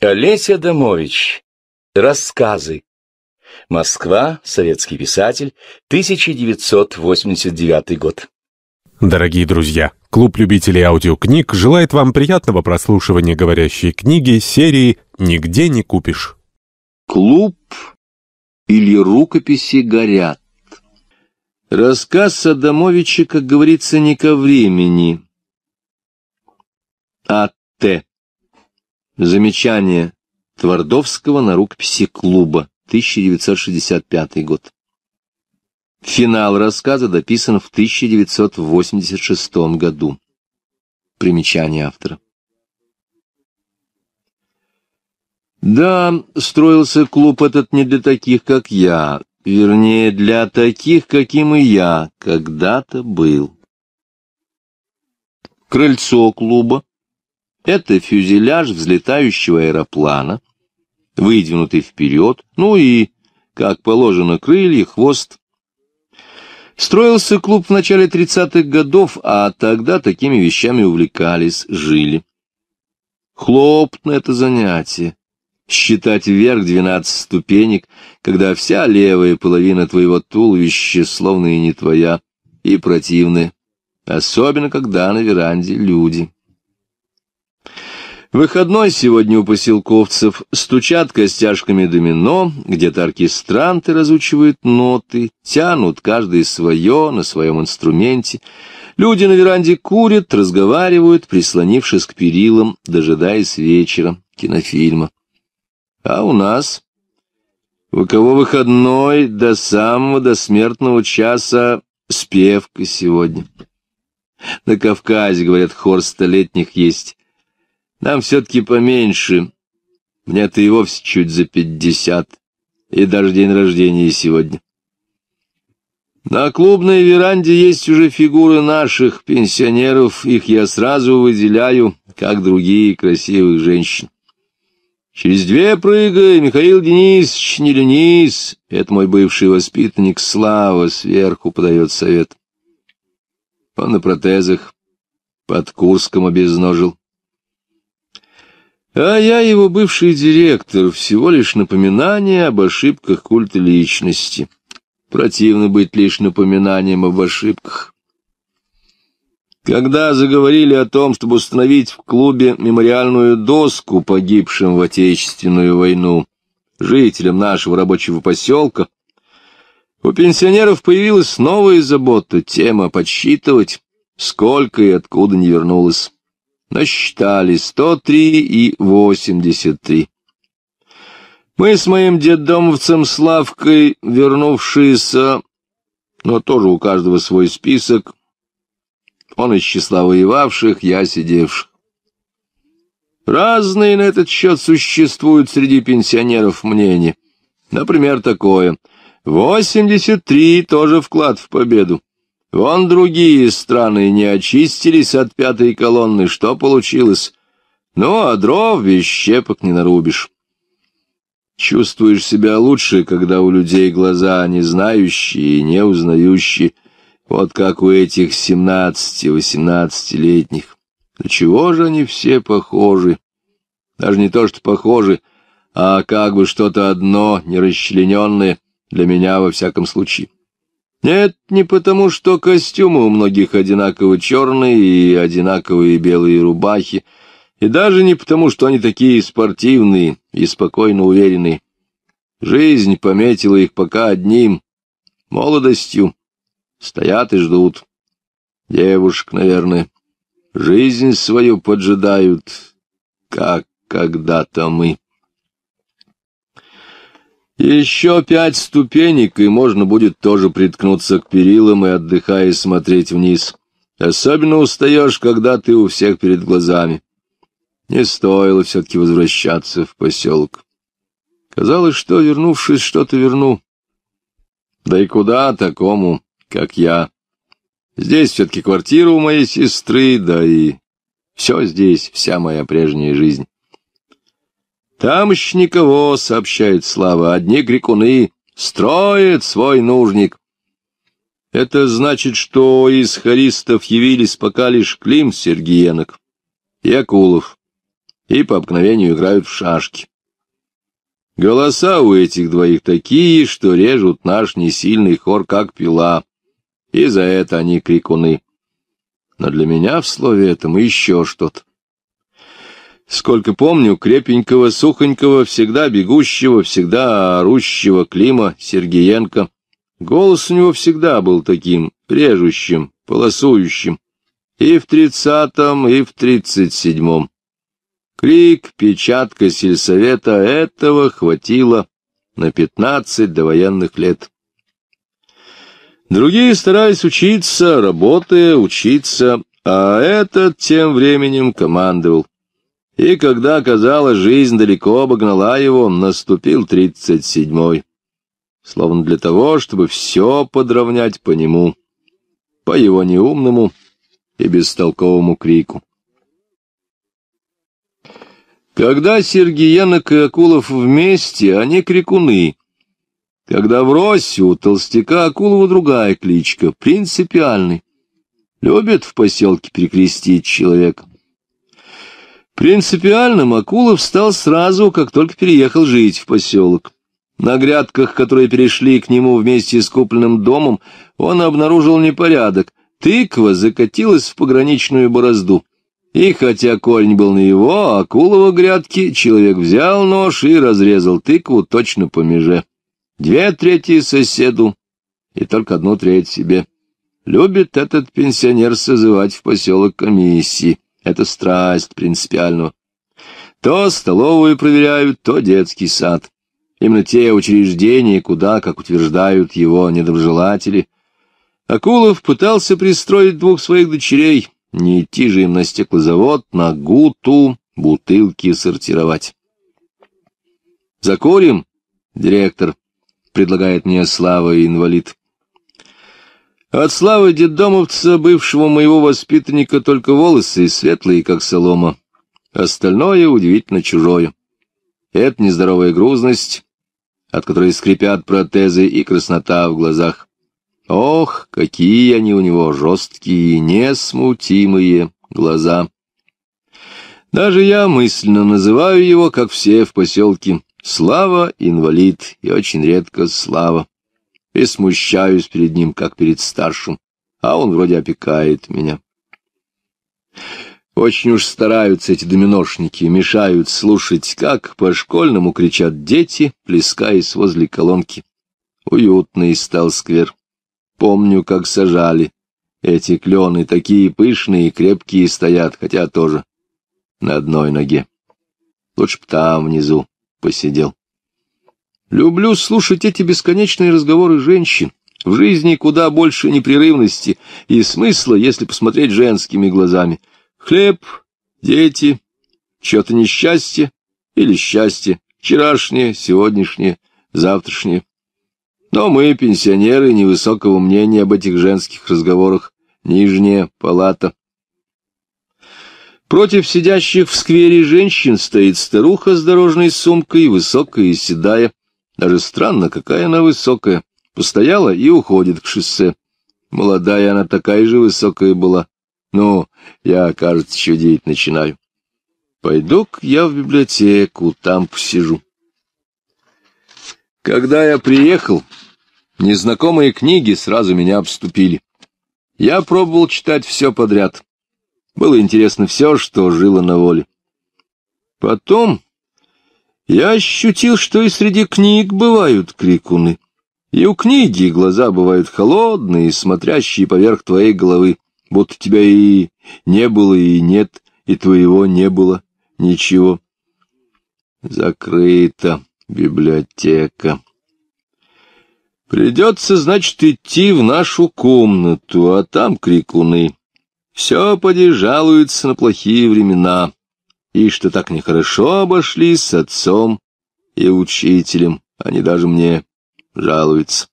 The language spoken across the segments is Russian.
Олеся Домович. Рассказы. Москва. Советский писатель. 1989 год. Дорогие друзья, клуб любителей аудиокниг желает вам приятного прослушивания говорящей книги серии «Нигде не купишь». Клуб или рукописи горят. Рассказ Садамовича, как говорится, не ко времени, а Т. Замечание Твардовского на рукописи клуба, 1965 год. Финал рассказа дописан в 1986 году. Примечание автора. Да, строился клуб этот не для таких, как я, вернее, для таких, каким и я когда-то был. Крыльцо клуба это фюзеляж взлетающего аэроплана, выдвинутый вперед, ну и, как положено, крылья, хвост. Строился клуб в начале 30-х годов, а тогда такими вещами увлекались, жили. Хлопно это занятие. Считать вверх двенадцать ступенек, когда вся левая половина твоего туловища словно и не твоя, и противная, особенно когда на веранде люди. Выходной сегодня у поселковцев стучат костяшками домино, где-то оркестранты разучивают ноты, тянут каждый свое на своем инструменте. Люди на веранде курят, разговаривают, прислонившись к перилам, дожидаясь вечера кинофильма. А у нас... У кого выходной до самого до смертного часа спевка сегодня. На Кавказе, говорят, хор столетних есть. Нам все-таки поменьше. Мне-то и вовсе чуть за пятьдесят. И даже день рождения сегодня. На клубной веранде есть уже фигуры наших пенсионеров. Их я сразу выделяю, как другие красивых женщин. Через две прыгай, Михаил Денисович, не ленись. Это мой бывший воспитанник Слава сверху подает совет. Он на протезах под Курском обезножил. А я его бывший директор, всего лишь напоминание об ошибках культа личности. Противно быть лишь напоминанием об ошибках. Когда заговорили о том, чтобы установить в клубе мемориальную доску погибшим в Отечественную войну жителям нашего рабочего поселка, у пенсионеров появилась новая забота, тема подсчитывать, сколько и откуда не вернулось насчитали 103 и 83. Мы с моим деддомовцем Славкой, вернувшиеся, но тоже у каждого свой список, он из числа воевавших, я сидевших. Разные на этот счет существуют среди пенсионеров мнения. Например, такое. 83 тоже вклад в победу. Вон другие страны не очистились от пятой колонны. Что получилось? Ну, а дров без щепок не нарубишь. Чувствуешь себя лучше, когда у людей глаза не знающие и не узнающие, вот как у этих семнадцати-восемнадцатилетних. Да чего же они все похожи? Даже не то, что похожи, а как бы что-то одно, нерасчлененное, для меня во всяком случае. Нет, не потому, что костюмы у многих одинаково черные и одинаковые белые рубахи, и даже не потому, что они такие спортивные и спокойно уверенные. Жизнь пометила их пока одним — молодостью. Стоят и ждут. Девушек, наверное, жизнь свою поджидают, как когда-то мы. Еще пять ступенек, и можно будет тоже приткнуться к перилам и, отдыхая, смотреть вниз. Особенно устаешь, когда ты у всех перед глазами. Не стоило все-таки возвращаться в поселок. Казалось, что, вернувшись, что-то верну. Да и куда такому, как я? Здесь все-таки квартира у моей сестры, да и все здесь, вся моя прежняя жизнь. Там еще никого, сообщает Слава, одни грекуны, строят свой нужник. Это значит, что из харистов явились пока лишь Клим Сергиенок и Акулов. и по обыкновению играют в шашки. Голоса у этих двоих такие, что режут наш несильный хор, как пила, и за это они крикуны. Но для меня в слове этом еще что-то. Сколько помню крепенького, сухонького, всегда бегущего, всегда орущего Клима Сергеенко, голос у него всегда был таким режущим, полосующим, и в тридцатом, и в тридцать седьмом. Крик, печатка сельсовета — этого хватило на пятнадцать довоенных лет. Другие старались учиться, работая, учиться, а этот тем временем командовал. И когда, казалось, жизнь далеко обогнала его, наступил тридцать седьмой. Словно для того, чтобы все подровнять по нему, по его неумному и бестолковому крику. Когда Сергеенок и Акулов вместе, они крикуны. Когда врозь у толстяка Акулова другая кличка, принципиальный. Любят в поселке перекрестить человека. Принципиальным Акулов стал сразу, как только переехал жить в поселок. На грядках, которые перешли к нему вместе с купленным домом, он обнаружил непорядок. Тыква закатилась в пограничную борозду. И хотя корень был на его, акулова грядки, человек взял нож и разрезал тыкву точно по меже. Две трети соседу и только одну треть себе. Любит этот пенсионер созывать в поселок комиссии. Это страсть принципиального. То столовую проверяют, то детский сад. Именно те учреждения, куда, как утверждают его недоброжелатели. Акулов пытался пристроить двух своих дочерей — не идти же им на стеклозавод, на гуту, бутылки сортировать. «Закурим?» — директор, — предлагает мне Слава инвалид. От Славы детдомовца, бывшего моего воспитанника, только волосы светлые, как солома. Остальное удивительно чужое. Это нездоровая грузность, от которой скрипят протезы и краснота в глазах. Ох, какие они у него жесткие, несмутимые глаза! Даже я мысленно называю его, как все в поселке, Слава инвалид, и очень редко Слава. И смущаюсь перед ним, как перед старшим, а он вроде опекает меня. Очень уж стараются эти доминошники, мешают слушать, как по-школьному кричат дети, плескаясь возле колонки. Уютный стал сквер. Помню, как сажали. Эти клены такие пышные и крепкие стоят, хотя тоже на одной ноге. Лучше б там внизу посидел. Люблю слушать эти бесконечные разговоры женщин. В жизни куда больше непрерывности и смысла, если посмотреть женскими глазами. Хлеб, дети, что-то несчастье или счастье, вчерашнее, сегодняшнее, завтрашнее. Но мы, пенсионеры, невысокого мнения об этих женских разговорах. Нижняя палата. Против сидящих в сквере женщин стоит старуха с дорожной сумкой, высокая и седая. Даже странно, какая она высокая. Постояла и уходит к шоссе. Молодая она такая же высокая была. Ну, я, кажется, чудить начинаю. Пойду-ка я в библиотеку, там посижу. Когда я приехал, незнакомые книги сразу меня обступили. Я пробовал читать все подряд. Было интересно все, что жило на воле. Потом я ощутил, что и среди книг бывают крикуны. И у книги глаза бывают холодные, смотрящие поверх твоей головы, будто тебя и не было, и нет, и твоего не было, ничего. Закрыто библиотека. Придется, значит, идти в нашу комнату, а там крикуны. Все поди жалуются на плохие времена, и что так нехорошо обошлись с отцом и учителем, они даже мне жалуются.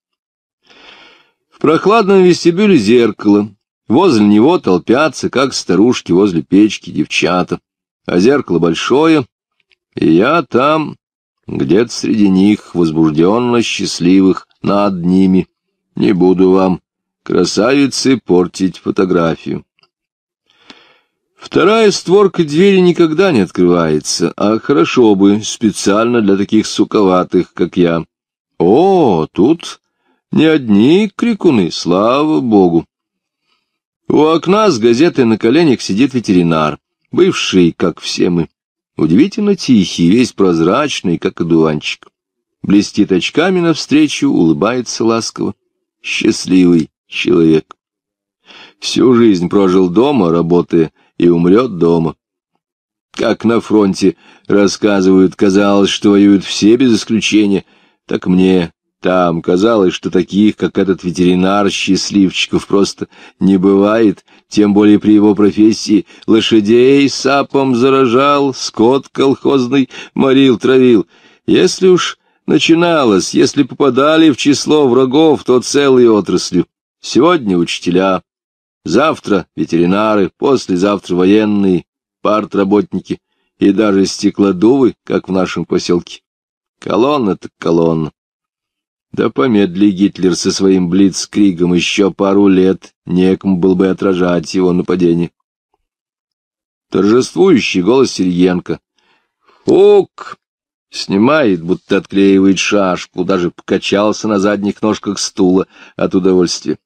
В прохладном вестибюле зеркало, возле него толпятся, как старушки возле печки, девчата, а зеркало большое, и я там где-то среди них, возбужденно счастливых, над ними. Не буду вам, красавицы, портить фотографию. Вторая створка двери никогда не открывается, а хорошо бы, специально для таких суковатых, как я. О, тут не одни крикуны, слава богу. У окна с газетой на коленях сидит ветеринар, бывший, как все мы. Удивительно тихий, весь прозрачный, как одуванчик. Блестит очками навстречу, улыбается ласково. Счастливый человек. Всю жизнь прожил дома, работая, и умрет дома. Как на фронте, рассказывают, казалось, что воюют все без исключения, так мне там казалось, что таких, как этот ветеринар, счастливчиков просто не бывает, тем более при его профессии лошадей сапом заражал, скот колхозный морил, травил. Если уж начиналось, если попадали в число врагов, то целые отрасли. Сегодня учителя, Завтра ветеринары, послезавтра военные, партработники и даже стеклодувы, как в нашем поселке. Колонна так колонна. Да помедли Гитлер со своим блицкригом еще пару лет, некому был бы отражать его нападение. Торжествующий голос Сергенко. «Хук!» Снимает, будто отклеивает шашку, даже покачался на задних ножках стула от удовольствия. —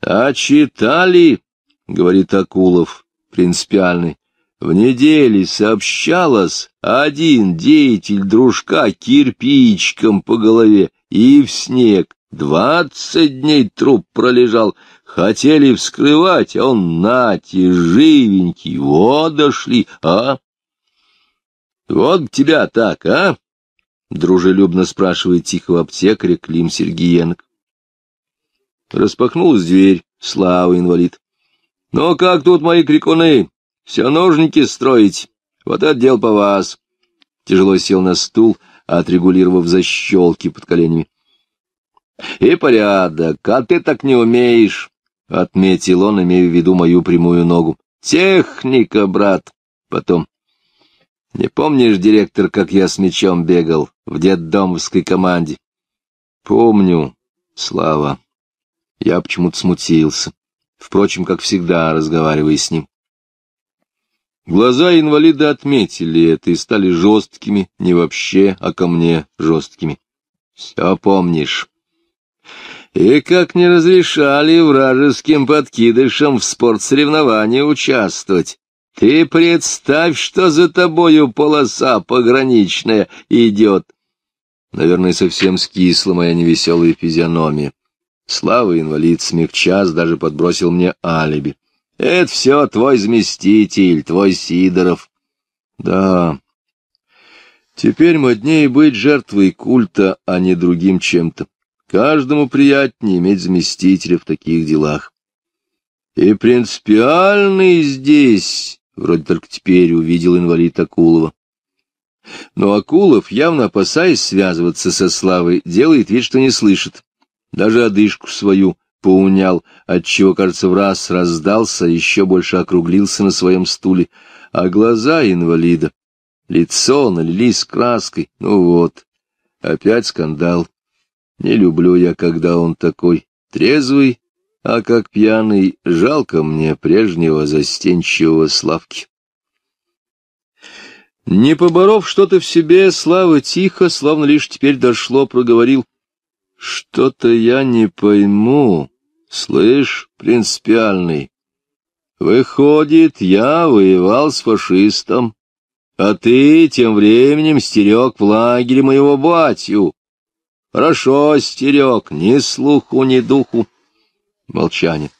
А читали, — говорит Акулов, принципиальный, — в неделе сообщалось, один деятель дружка кирпичком по голове и в снег. Двадцать дней труп пролежал, хотели вскрывать, а он нате, живенький, вот дошли, а? Вот тебя так, а? Дружелюбно спрашивает тихого аптекаря Клим Сергиенко. Распахнулась дверь, слава инвалид. «Ну как тут мои крикуны? Все ножники строить? Вот это дело по вас!» Тяжело сел на стул, отрегулировав защелки под коленями. «И порядок, а ты так не умеешь!» — отметил он, имея в виду мою прямую ногу. «Техника, брат!» Потом. «Не помнишь, директор, как я с мечом бегал в детдомовской команде?» «Помню, Слава». Я почему-то смутился, впрочем, как всегда, разговаривая с ним. Глаза инвалида отметили это и стали жесткими, не вообще, а ко мне жесткими. Все помнишь. И как не разрешали вражеским подкидышам в спортсоревновании участвовать. Ты представь, что за тобою полоса пограничная идет. Наверное, совсем скисла моя невеселая физиономия. Слава инвалид смягчас даже подбросил мне алиби. Это все твой заместитель, твой Сидоров. Да, теперь моднее быть жертвой культа, а не другим чем-то. Каждому приятнее иметь заместителя в таких делах. И принципиальный здесь, вроде только теперь увидел инвалид Акулова. Но Акулов, явно опасаясь связываться со Славой, делает вид, что не слышит даже одышку свою поунял, отчего, кажется, в раз раздался, еще больше округлился на своем стуле, а глаза инвалида, лицо налились краской, ну вот, опять скандал. Не люблю я, когда он такой трезвый, а как пьяный, жалко мне прежнего застенчивого Славки. Не поборов что-то в себе, Слава тихо, словно лишь теперь дошло, проговорил — что-то я не пойму. Слышь, принципиальный, выходит, я воевал с фашистом, а ты тем временем стерег в лагере моего батю. Хорошо стерег, ни слуху, ни духу. Молчание.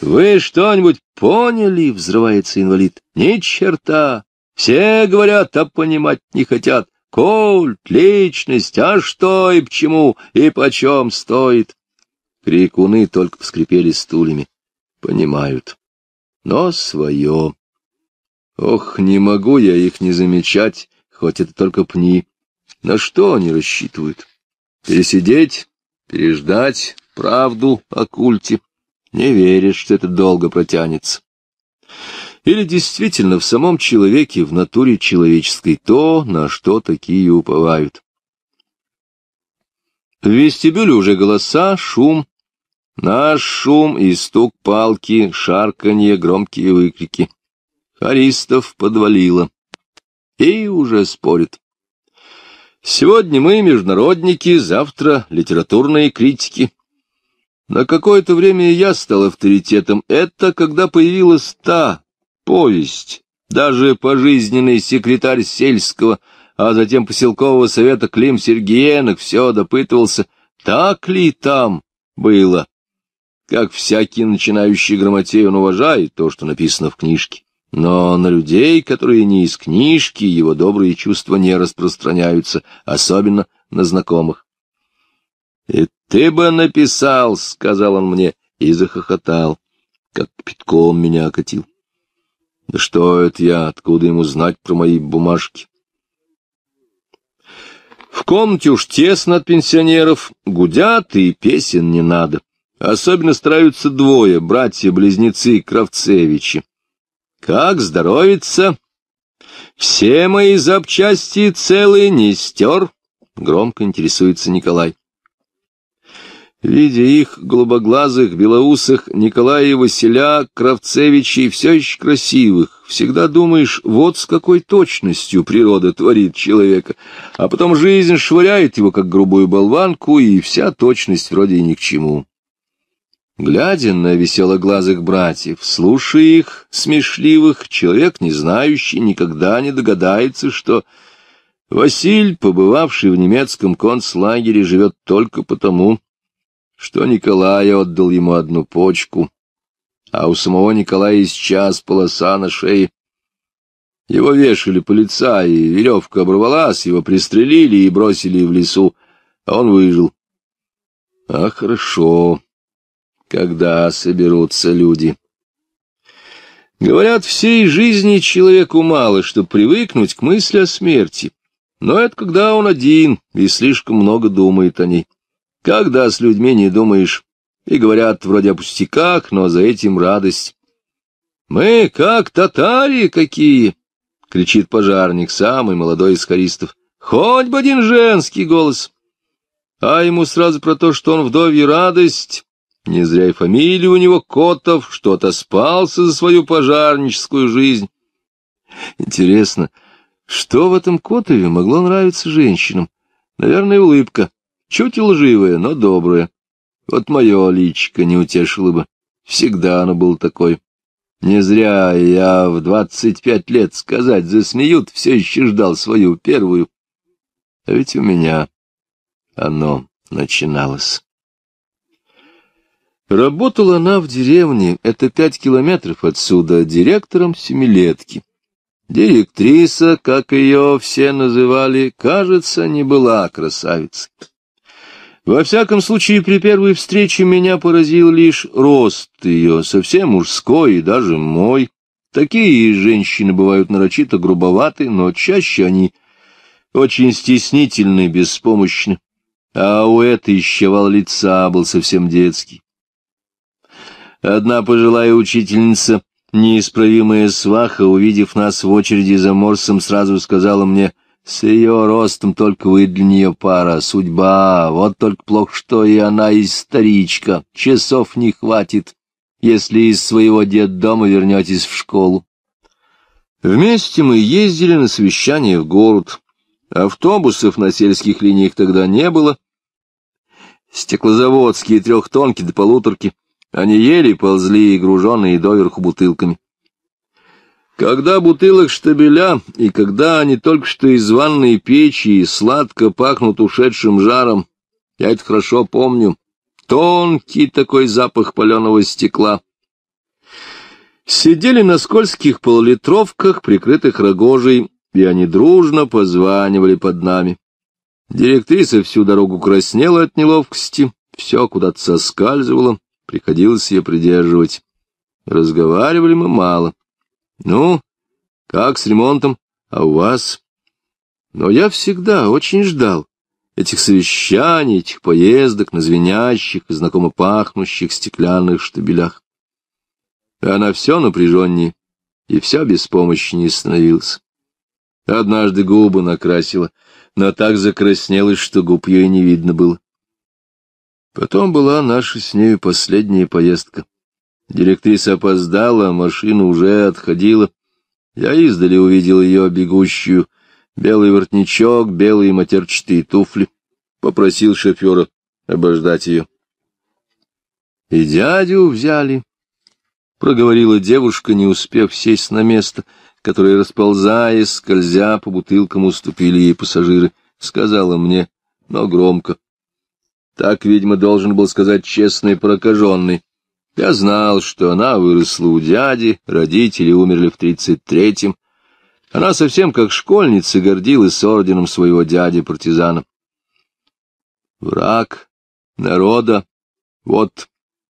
«Вы что-нибудь поняли?» — взрывается инвалид. «Ни черта! Все говорят, а понимать не хотят. Культ, личность, а что и почему, и почем стоит? Крикуны только вскрипели стульями. Понимают. Но свое. Ох, не могу я их не замечать, хоть это только пни. На что они рассчитывают? Пересидеть, переждать правду о культе? Не верят, что это долго протянется. Или действительно в самом человеке, в натуре человеческой, то, на что такие уповают. В вестибюле уже голоса, шум. Наш шум и стук палки, шарканье, громкие выкрики. Харистов подвалило. И уже спорит. Сегодня мы международники, завтра литературные критики. На какое-то время я стал авторитетом. Это когда появилась та повесть, даже пожизненный секретарь сельского, а затем поселкового совета Клим Сергеенок все допытывался, так ли там было. Как всякий начинающий грамотей, он уважает то, что написано в книжке. Но на людей, которые не из книжки, его добрые чувства не распространяются, особенно на знакомых. «И ты бы написал», — сказал он мне, и захохотал, как пятком меня окатил. «Да что это я, откуда ему знать про мои бумажки?» В комнате уж тесно от пенсионеров, гудят, и песен не надо. Особенно стараются двое, братья-близнецы Кравцевичи. Как здоровится? Все мои запчасти целые, не стер? Громко интересуется Николай. Видя их, голубоглазых, белоусых, Николая и Василя, Кравцевичей, все еще красивых, всегда думаешь, вот с какой точностью природа творит человека, а потом жизнь швыряет его, как грубую болванку, и вся точность вроде и ни к чему. Глядя на веселоглазых братьев, слушая их, смешливых, человек, не знающий, никогда не догадается, что Василь, побывавший в немецком концлагере, живет только потому, что Николай отдал ему одну почку, а у самого Николая сейчас полоса на шее. Его вешали полицаи, веревка оборвалась, его пристрелили и бросили в лесу, а он выжил. А хорошо когда соберутся люди. Говорят, всей жизни человеку мало, чтобы привыкнуть к мысли о смерти. Но это когда он один и слишком много думает о ней. Когда с людьми не думаешь, и говорят вроде о пустяках, но за этим радость. «Мы как татари какие!» — кричит пожарник, самый молодой из хористов. «Хоть бы один женский голос!» А ему сразу про то, что он вдовья радость, не зря и фамилия у него Котов, что-то спался за свою пожарническую жизнь. Интересно, что в этом Котове могло нравиться женщинам? Наверное, улыбка. Чуть лживая, но добрая. Вот мое личико не утешило бы. Всегда оно было такое. Не зря я в двадцать пять лет сказать засмеют, все еще ждал свою первую. А ведь у меня оно начиналось. Работала она в деревне, это пять километров отсюда, директором семилетки. Директриса, как ее все называли, кажется, не была красавицей. Во всяком случае, при первой встрече меня поразил лишь рост ее, совсем мужской и даже мой. Такие женщины бывают нарочито грубоваты, но чаще они очень стеснительны, беспомощны. А у этой еще вал лица был совсем детский. Одна пожилая учительница, неисправимая сваха, увидев нас в очереди за морсом, сразу сказала мне, «С ее ростом только вы для нее пара, судьба, вот только плохо, что и она из старичка, часов не хватит, если из своего детдома вернетесь в школу». Вместе мы ездили на совещание в город. Автобусов на сельских линиях тогда не было. Стеклозаводские трехтонки до полуторки — они ели, ползли, груженные доверху бутылками. Когда бутылок штабеля, и когда они только что из ванной печи сладко пахнут ушедшим жаром, я это хорошо помню, тонкий такой запах паленого стекла. Сидели на скользких полулитровках, прикрытых рогожей, и они дружно позванивали под нами. Директриса всю дорогу краснела от неловкости, все куда-то соскальзывало. Приходилось ее придерживать. Разговаривали мы мало. Ну, как с ремонтом? А у вас? Но я всегда очень ждал этих совещаний, этих поездок на звенящих и знакомо пахнущих стеклянных штабелях. И она все напряженнее и все беспомощнее становилась. Однажды губы накрасила, но так закраснелась, что губ ее не видно было. Потом была наша с нею последняя поездка. Директриса опоздала, машина уже отходила. Я издали увидел ее бегущую, белый воротничок, белые матерчатые туфли. Попросил шофера обождать ее. — И дядю взяли, — проговорила девушка, не успев сесть на место, которое, расползаясь, скользя по бутылкам, уступили ей пассажиры. Сказала мне, но громко. Так, видимо, должен был сказать честный прокаженный. Я знал, что она выросла у дяди, родители умерли в тридцать третьем. Она совсем как школьница гордилась орденом своего дяди-партизана. Враг народа, вот,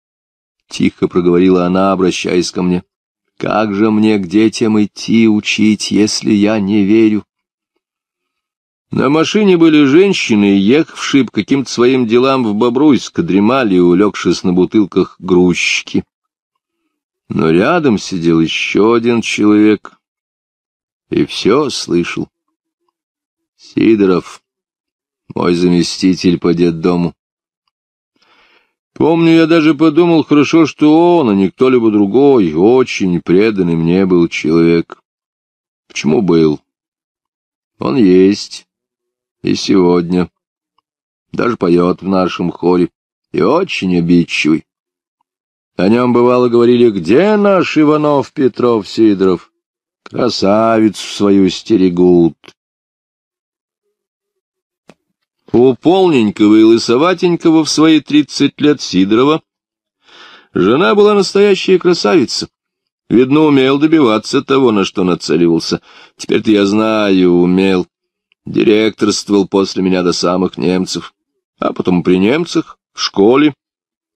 — тихо проговорила она, обращаясь ко мне, — как же мне к детям идти учить, если я не верю? На машине были женщины, ехавшие по каким-то своим делам в Бобруйск, дремали, улегшись на бутылках грузчики. Но рядом сидел еще один человек и все слышал. Сидоров, мой заместитель по детдому. Помню, я даже подумал, хорошо, что он, а не кто-либо другой, очень преданный мне был человек. Почему был? Он есть и сегодня. Даже поет в нашем хоре, и очень обидчивый. О нем, бывало, говорили, где наш Иванов Петров Сидоров? Красавицу свою стерегут. У полненького и лысоватенького в свои тридцать лет Сидорова жена была настоящая красавица. Видно, умел добиваться того, на что нацеливался. Теперь-то я знаю, умел. Директорствовал после меня до самых немцев. А потом при немцах, в школе.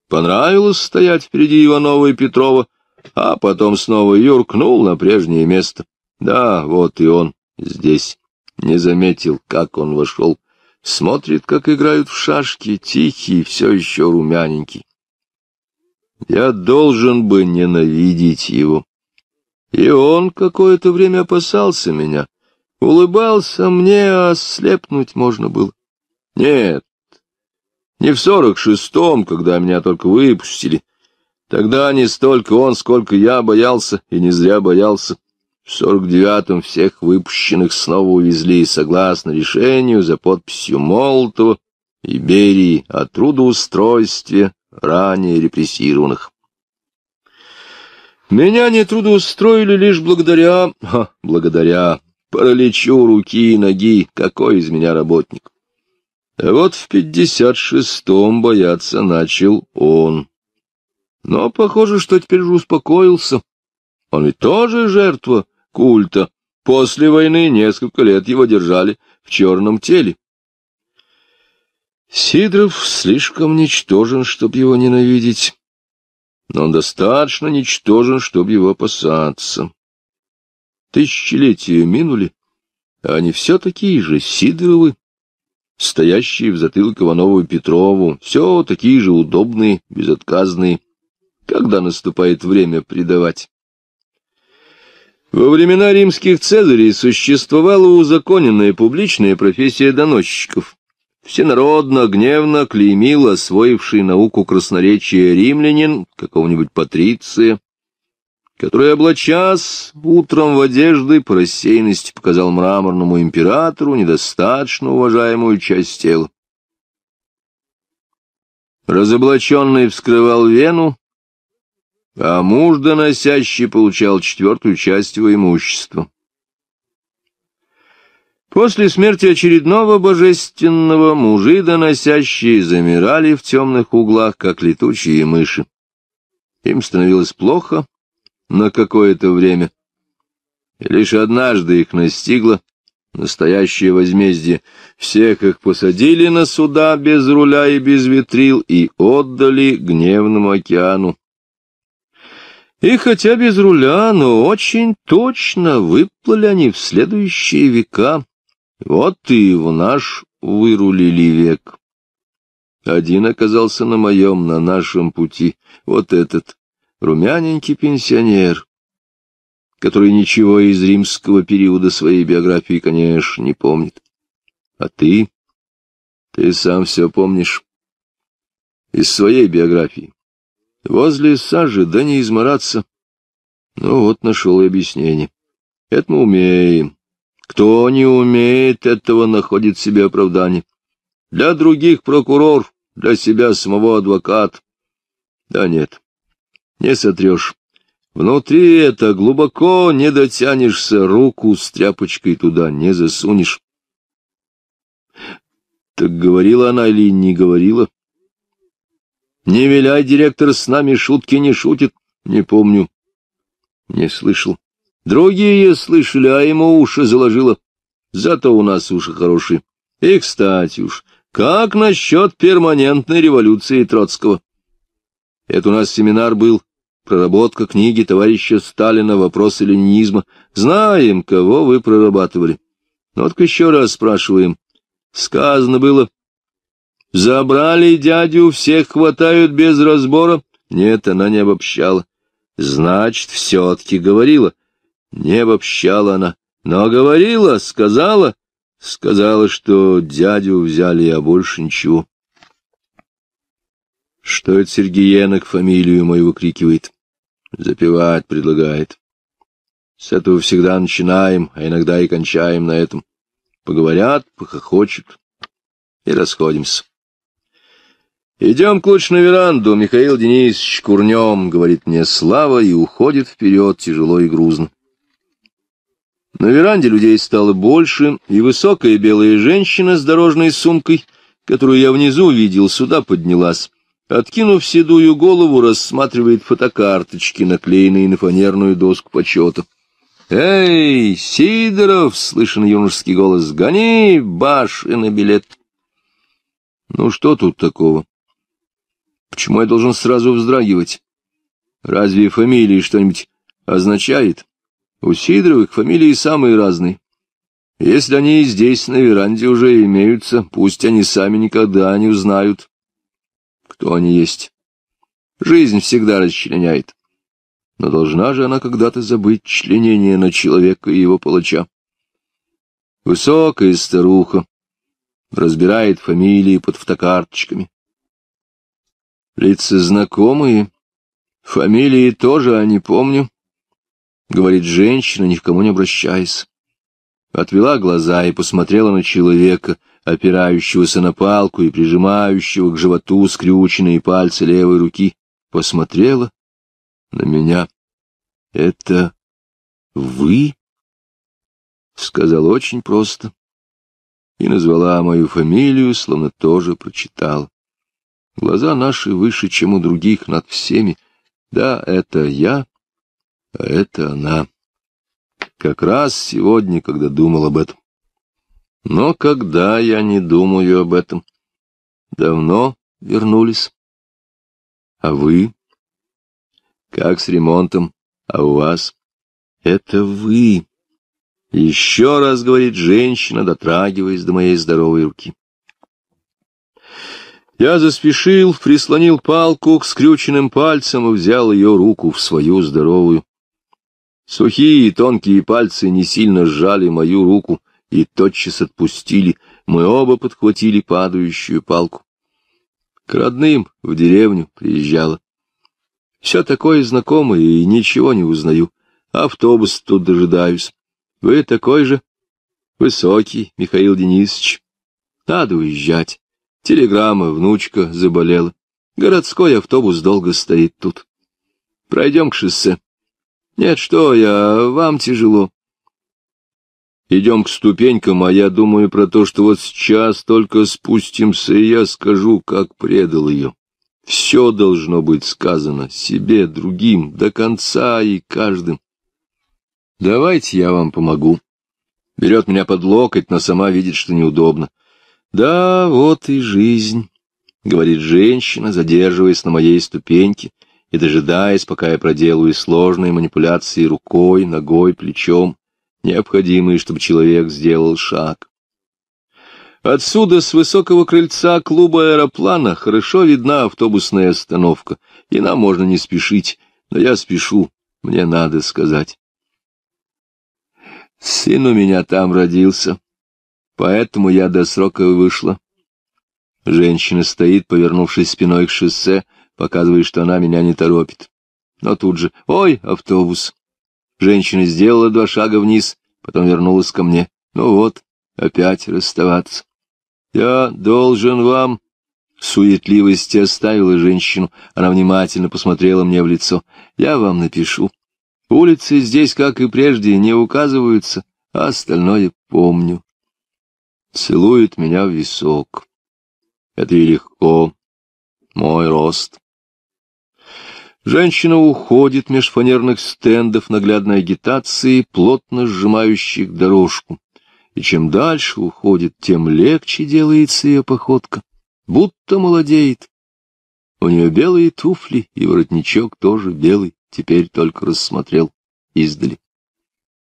Понравилось стоять впереди Иванова и Петрова, а потом снова юркнул на прежнее место. Да, вот и он здесь. Не заметил, как он вошел. Смотрит, как играют в шашки, тихий, все еще румяненький. Я должен бы ненавидеть его. И он какое-то время опасался меня. Улыбался мне, а ослепнуть можно было. Нет, не в сорок шестом, когда меня только выпустили. Тогда не столько он, сколько я боялся, и не зря боялся. В сорок девятом всех выпущенных снова увезли, согласно решению за подписью Молотова и Берии о трудоустройстве ранее репрессированных. Меня не трудоустроили лишь благодаря... Ха, благодаря параличу руки и ноги, какой из меня работник. А вот в пятьдесят шестом бояться начал он. Но похоже, что теперь уже успокоился. Он ведь тоже жертва культа. После войны несколько лет его держали в черном теле. Сидоров слишком ничтожен, чтоб его ненавидеть, но он достаточно ничтожен, чтоб его опасаться. Тысячелетия минули, а они все такие же, Сидоровы, стоящие в затылок Иванову и Петрову, все такие же удобные, безотказные, когда наступает время предавать. Во времена римских цезарей существовала узаконенная публичная профессия доносчиков. Всенародно, гневно клеймил освоивший науку красноречия римлянин, какого-нибудь патриция, который, облачась утром в одежды, по рассеянности показал мраморному императору недостаточно уважаемую часть тела. Разоблаченный вскрывал вену, а муж доносящий получал четвертую часть его имущества. После смерти очередного божественного мужи доносящие замирали в темных углах, как летучие мыши. Им становилось плохо, на какое-то время. И лишь однажды их настигло настоящее возмездие. Всех их посадили на суда без руля и без ветрил и отдали гневному океану. И хотя без руля, но очень точно выплыли они в следующие века. Вот и в наш вырулили век. Один оказался на моем, на нашем пути, вот этот румяненький пенсионер, который ничего из римского периода своей биографии, конечно, не помнит. А ты? Ты сам все помнишь. из своей биографии. Возле сажи, да не измораться. Ну вот, нашел и объяснение. Это мы умеем. Кто не умеет этого, находит себе оправдание. Для других прокурор, для себя самого адвокат. Да нет, не сотрешь. Внутри это глубоко не дотянешься, руку с тряпочкой туда не засунешь. Так говорила она или не говорила? Не виляй, директор, с нами шутки не шутит. Не помню. Не слышал. Другие слышали, а ему уши заложило. Зато у нас уши хорошие. И, кстати уж, как насчет перманентной революции Троцкого? Это у нас семинар был, проработка книги товарища Сталина «Вопросы ленинизма». Знаем, кого вы прорабатывали. Но вот еще раз спрашиваем. Сказано было, забрали дядю, всех хватают без разбора. Нет, она не обобщала. Значит, все-таки говорила. Не обобщала она, но говорила, сказала, сказала, что дядю взяли, а больше ничего. Что это Сергеенок фамилию мою выкрикивает? Запевать предлагает. С этого всегда начинаем, а иногда и кончаем на этом. Поговорят, похохочут и расходимся. «Идем к лучше на веранду, Михаил Денисович, курнем», — говорит мне Слава и уходит вперед тяжело и грузно. На веранде людей стало больше, и высокая белая женщина с дорожной сумкой, которую я внизу видел, сюда поднялась. Откинув седую голову, рассматривает фотокарточки, наклеенные на фанерную доску почета. «Эй, Сидоров!» — слышен юношеский голос. «Гони баши на билет!» «Ну что тут такого? Почему я должен сразу вздрагивать? Разве фамилии что-нибудь означает?» У Сидоровых фамилии самые разные. Если они и здесь, на веранде, уже имеются, пусть они сами никогда не узнают, кто они есть. Жизнь всегда расчленяет. Но должна же она когда-то забыть членение на человека и его палача. Высокая старуха разбирает фамилии под фотокарточками. Лица знакомые, фамилии тоже, а не помню. — говорит женщина, ни к кому не обращаясь. Отвела глаза и посмотрела на человека, опирающегося на палку и прижимающего к животу скрюченные пальцы левой руки. Посмотрела на меня. — Это вы? — сказала очень просто. И назвала мою фамилию, словно тоже прочитала. Глаза наши выше, чем у других, над всеми. Да, это я. А это она. Как раз сегодня, когда думал об этом. Но когда я не думаю об этом? Давно вернулись. А вы? Как с ремонтом? А у вас? Это вы. Еще раз говорит женщина, дотрагиваясь до моей здоровой руки. Я заспешил, прислонил палку к скрюченным пальцам и взял ее руку в свою здоровую. Сухие и тонкие пальцы не сильно сжали мою руку и тотчас отпустили. Мы оба подхватили падающую палку. К родным в деревню приезжала. Все такое знакомое, и ничего не узнаю. Автобус тут дожидаюсь. Вы такой же высокий, Михаил Денисович. Надо уезжать. Телеграмма, внучка заболела. Городской автобус долго стоит тут. Пройдем к шоссе. Нет, что я, вам тяжело. Идем к ступенькам, а я думаю про то, что вот сейчас только спустимся, и я скажу, как предал ее. Все должно быть сказано себе, другим, до конца и каждым. Давайте я вам помогу. Берет меня под локоть, но сама видит, что неудобно. Да, вот и жизнь, — говорит женщина, задерживаясь на моей ступеньке, — и дожидаясь, пока я проделаю сложные манипуляции рукой, ногой, плечом, необходимые, чтобы человек сделал шаг. Отсюда, с высокого крыльца клуба аэроплана, хорошо видна автобусная остановка, и нам можно не спешить, но я спешу, мне надо сказать. Сын у меня там родился, поэтому я до срока вышла. Женщина стоит, повернувшись спиной к шоссе, показывая, что она меня не торопит. Но тут же «Ой, автобус!» Женщина сделала два шага вниз, потом вернулась ко мне. Ну вот, опять расставаться. Я должен вам... В суетливости оставила женщину. Она внимательно посмотрела мне в лицо. Я вам напишу. Улицы здесь, как и прежде, не указываются, а остальное помню. Целует меня в висок. Это и легко. Мой рост. Женщина уходит меж фанерных стендов наглядной агитации, плотно сжимающих дорожку. И чем дальше уходит, тем легче делается ее походка, будто молодеет. У нее белые туфли, и воротничок тоже белый, теперь только рассмотрел издали.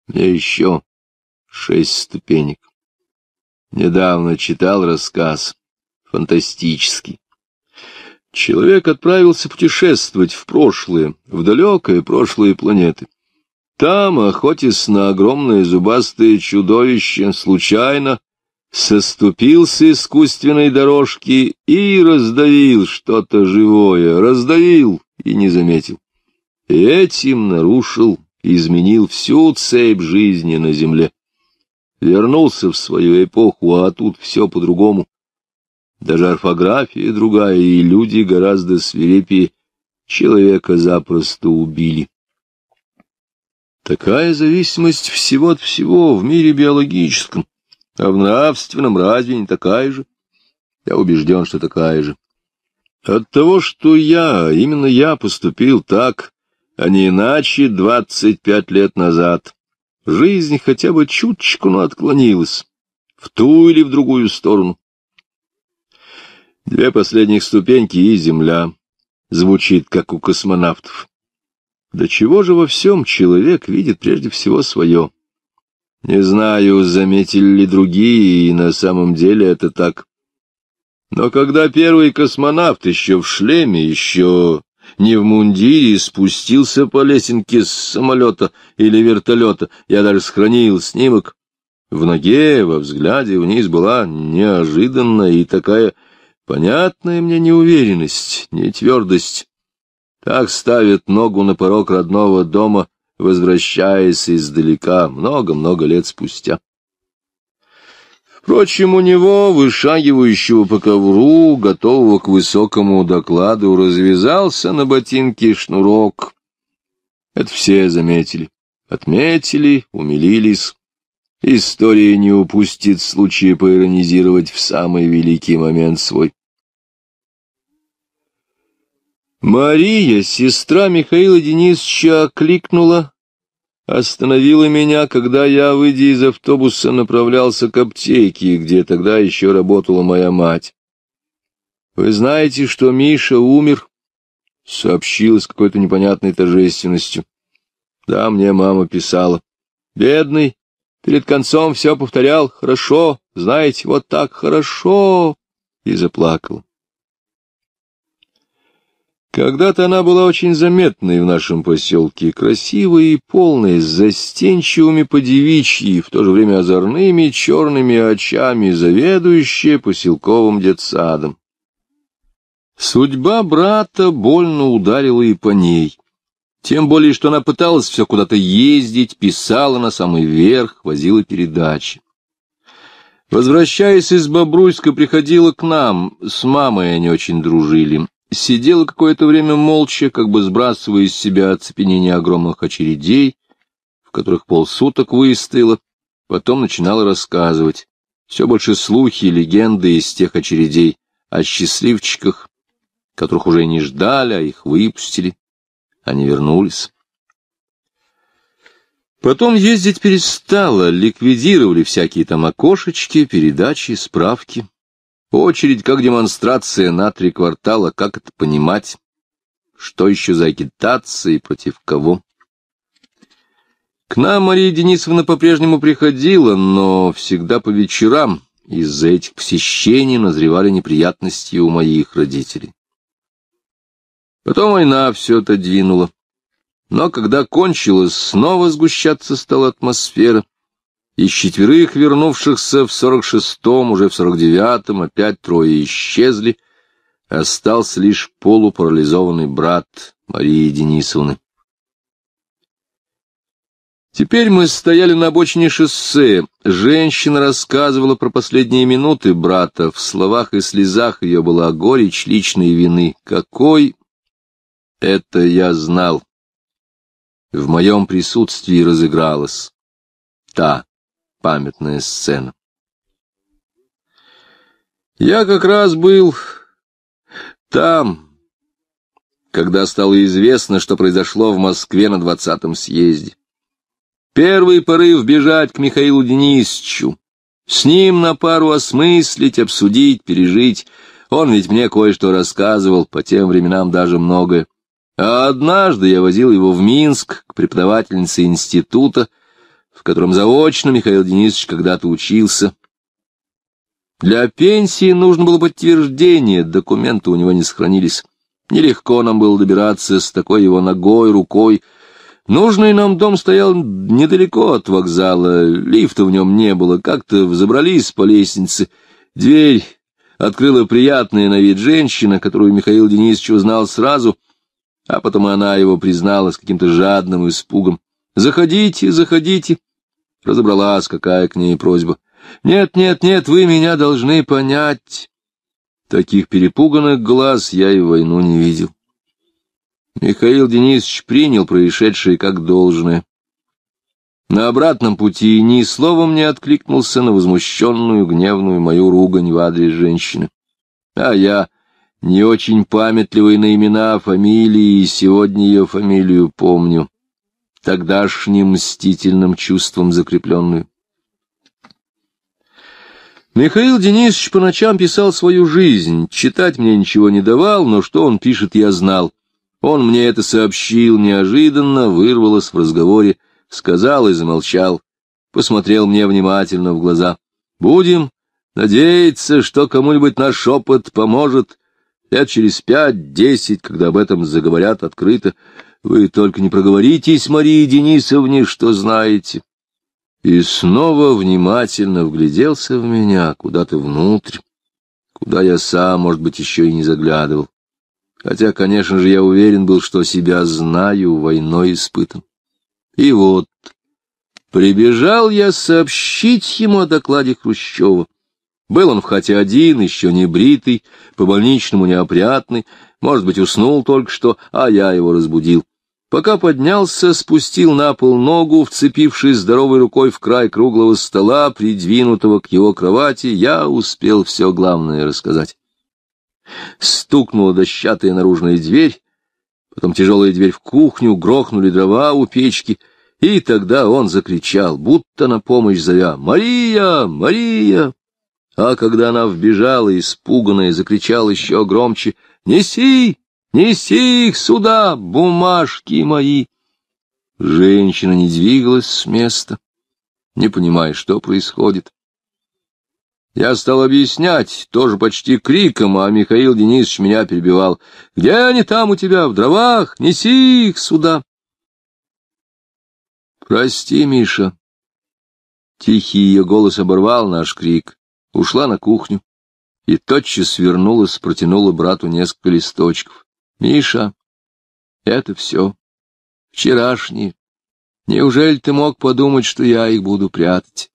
Мне еще шесть ступенек. Недавно читал рассказ, фантастический. Человек отправился путешествовать в прошлое, в далекое прошлое планеты. Там, охотясь на огромное зубастое чудовище, случайно соступился искусственной дорожки и раздавил что-то живое, раздавил и не заметил. И этим нарушил, изменил всю цепь жизни на земле. Вернулся в свою эпоху, а тут все по-другому. Даже орфография другая, и люди гораздо свирепее человека запросто убили. Такая зависимость всего от всего в мире биологическом, а в нравственном разве не такая же? Я убежден, что такая же. От того, что я, именно я поступил так, а не иначе двадцать пять лет назад, жизнь хотя бы чуточку, но отклонилась в ту или в другую сторону. Две последних ступеньки и земля. Звучит, как у космонавтов. До чего же во всем человек видит прежде всего свое? Не знаю, заметили ли другие, и на самом деле это так. Но когда первый космонавт еще в шлеме, еще не в мундире, спустился по лесенке с самолета или вертолета, я даже сохранил снимок, в ноге, во взгляде вниз была неожиданная и такая Понятная мне неуверенность, не твердость. Так ставят ногу на порог родного дома, возвращаясь издалека много-много лет спустя. Впрочем, у него, вышагивающего по ковру, готового к высокому докладу, развязался на ботинке шнурок. Это все заметили. Отметили, умилились. История не упустит случая поиронизировать в самый великий момент свой. Мария, сестра Михаила Денисовича, окликнула, остановила меня, когда я, выйдя из автобуса, направлялся к аптеке, где тогда еще работала моя мать. «Вы знаете, что Миша умер?» — сообщила с какой-то непонятной торжественностью. «Да, мне мама писала. Бедный, перед концом все повторял. Хорошо, знаете, вот так хорошо!» И заплакал. Когда-то она была очень заметной в нашем поселке, красивой и полной, с застенчивыми подевичьи, в то же время озорными черными очами, заведующая поселковым детсадом. Судьба брата больно ударила и по ней. Тем более, что она пыталась все куда-то ездить, писала на самый верх, возила передачи. Возвращаясь из Бобруйска, приходила к нам, с мамой они очень дружили сидела какое-то время молча, как бы сбрасывая из себя оцепенение огромных очередей, в которых полсуток выстояла, потом начинала рассказывать. Все больше слухи и легенды из тех очередей о счастливчиках, которых уже не ждали, а их выпустили. Они вернулись. Потом ездить перестала, ликвидировали всякие там окошечки, передачи, справки. Очередь как демонстрация на три квартала, как это понимать? Что еще за агитация и против кого? К нам Мария Денисовна по-прежнему приходила, но всегда по вечерам. Из-за этих посещений назревали неприятности у моих родителей. Потом война все это двинула. Но когда кончилась, снова сгущаться стала атмосфера, Из четверых вернувшихся в сорок шестом, уже в сорок девятом, опять трое исчезли. Остался лишь полупарализованный брат Марии Денисовны. Теперь мы стояли на обочине шоссе. Женщина рассказывала про последние минуты брата. В словах и слезах ее была горечь личной вины. Какой это я знал. В моем присутствии разыгралась та памятная сцена. Я как раз был там, когда стало известно, что произошло в Москве на двадцатом съезде. Первый порыв бежать к Михаилу Денисовичу, с ним на пару осмыслить, обсудить, пережить. Он ведь мне кое-что рассказывал, по тем временам даже многое. А однажды я возил его в Минск к преподавательнице института, котором заочно Михаил Денисович когда-то учился. Для пенсии нужно было подтверждение, документы у него не сохранились. Нелегко нам было добираться с такой его ногой, рукой, Нужный нам дом стоял недалеко от вокзала, лифта в нем не было, как-то взобрались по лестнице. Дверь открыла приятная на вид женщина, которую Михаил Денисович узнал сразу, а потом она его признала с каким-то жадным испугом. «Заходите, заходите!» Разобралась, какая к ней просьба. «Нет, нет, нет, вы меня должны понять!» Таких перепуганных глаз я и в войну не видел. Михаил Денисович принял происшедшее как должное. На обратном пути ни словом не откликнулся на возмущенную, гневную мою ругань в адрес женщины. А я, не очень памятливый на имена, фамилии, сегодня ее фамилию помню, тогдашним мстительным чувством закрепленную. Михаил Денисович по ночам писал свою жизнь, читать мне ничего не давал, но что он пишет, я знал. Он мне это сообщил неожиданно, вырвалось в разговоре, сказал и замолчал, посмотрел мне внимательно в глаза. «Будем надеяться, что кому-нибудь наш опыт поможет. Лет через пять-десять, когда об этом заговорят открыто, вы только не проговоритесь, Марии Денисовне, что знаете». И снова внимательно вгляделся в меня куда-то внутрь, куда я сам, может быть, еще и не заглядывал. Хотя, конечно же, я уверен был, что себя знаю, войной испытан. И вот, прибежал я сообщить ему о докладе Хрущева. Был он в хате один, еще не бритый, по-больничному неопрятный, может быть, уснул только что, а я его разбудил. Пока поднялся, спустил на пол ногу, вцепившись здоровой рукой в край круглого стола, придвинутого к его кровати, я успел все главное рассказать. Стукнула дощатая наружная дверь, потом тяжелая дверь в кухню, грохнули дрова у печки, и тогда он закричал, будто на помощь зовя «Мария! Мария!» А когда она вбежала, испуганная, закричал еще громче «Неси! Неси их сюда, бумажки мои!» Женщина не двигалась с места, не понимая, что происходит. Я стал объяснять, тоже почти криком, а Михаил Денисович меня перебивал. «Где они там у тебя, в дровах? Неси их сюда!» «Прости, Миша!» Тихий ее голос оборвал наш крик, ушла на кухню и тотчас вернулась, протянула брату несколько листочков. «Миша, это все. Вчерашние. Неужели ты мог подумать, что я их буду прятать?»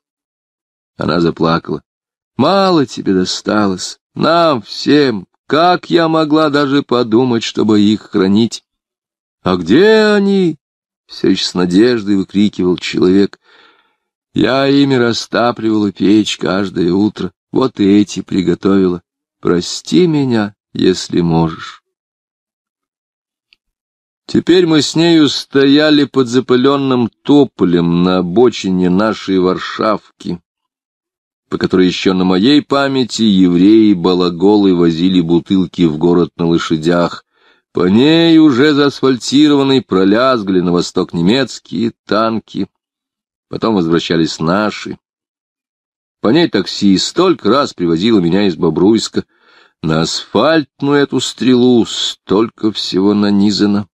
Она заплакала. Мало тебе досталось, нам всем. Как я могла даже подумать, чтобы их хранить? А где они? Все еще с надеждой выкрикивал человек. Я ими растапливала печь каждое утро. Вот эти приготовила. Прости меня, если можешь. Теперь мы с нею стояли под запыленным тополем на обочине нашей Варшавки по которой еще на моей памяти евреи-балаголы возили бутылки в город на лошадях. По ней уже заасфальтированной пролязгли на восток немецкие танки. Потом возвращались наши. По ней такси столько раз привозило меня из Бобруйска. На асфальтную эту стрелу столько всего нанизано.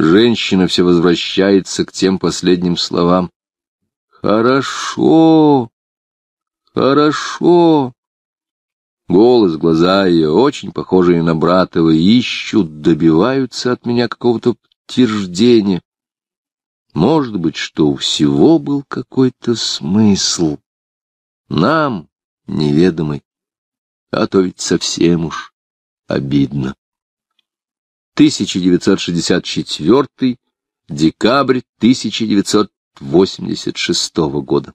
Женщина все возвращается к тем последним словам. Хорошо, хорошо. Голос, глаза ее, очень похожие на братова, ищут, добиваются от меня какого-то утверждения. Может быть, что у всего был какой-то смысл. Нам неведомый, а то ведь совсем уж обидно. 1964 декабрь 1986 года.